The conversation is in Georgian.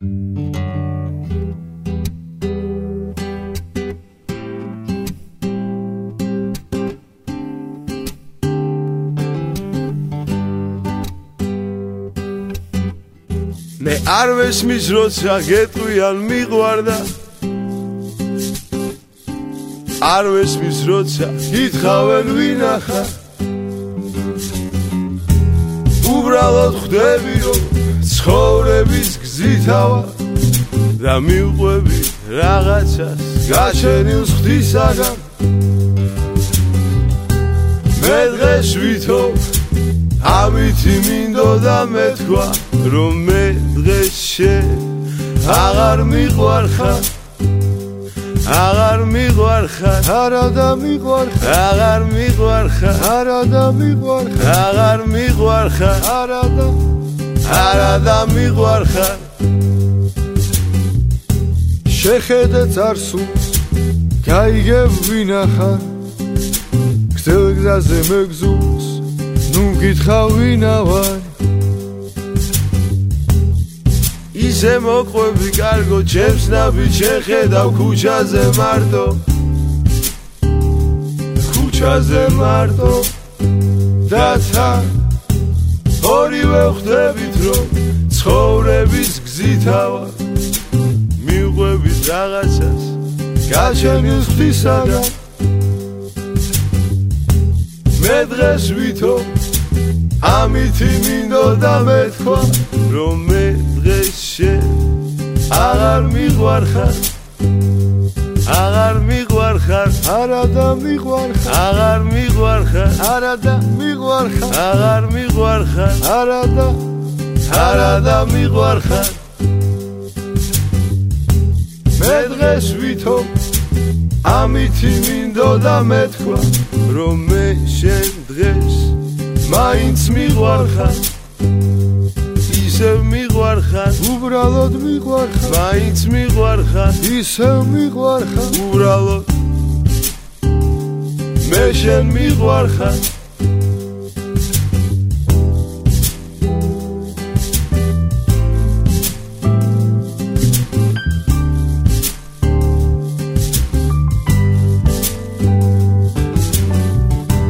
მე არ ვესმის როცა გეტყვიან მიყვარდა. არ ვესმის როცა გითხავენ ვინახა. უბრალოდ ხვდები რომ ცხოვრების გზითავა და მიყვები რაღაცას გაჩენილ ხვდისაგან მე დღეს ვითომ ამითი მინდოდა მეთქვა რომ მე დღეს შენ აღარ მიყვარხარ აღარ მიყვარხარ არა და მიყვარხარ აღარ მიყვარხარ არა და მიყვარხარ აღარ მიყვარხარ არა და არა და მიყვარხარ შეხედე царსულს გაიგებ ვინახა. გზელგზაზე მეგზულს ნუ გითხავ ვინა ვარ ისე მოყვები კარგო ჩემს ნაბი შეხედავ ქუჩაზე მარტო. ქუჩაზე მარტო. დაცა ორივე ხვდებით რომ ცხოვრების გზითავა რაღაცას გაჩენილ ღვთისაგან მე დღეს ვითომ ამითი მინდოდა მეთქვა რომ მე დღეს შენ აღარ მიყვარხარ აღარ მიყვარხარ არა და მიყვარხარ აღარ მიყვარხარ არა და მიყვარხარ აღარ მიყვარხარ არა და არა და მიყვარხარ დღეს ვითომ ამითი მინდოდა მეთქვა რომ მე შენ დღეს მაინც მიყვარხარ ისე მიყვარხარ უბრალოდ მიყვარხარ მაინც მიყვარხარ ისე მიყვარხარ უბრალოდ. მე შენ მიყვარხარ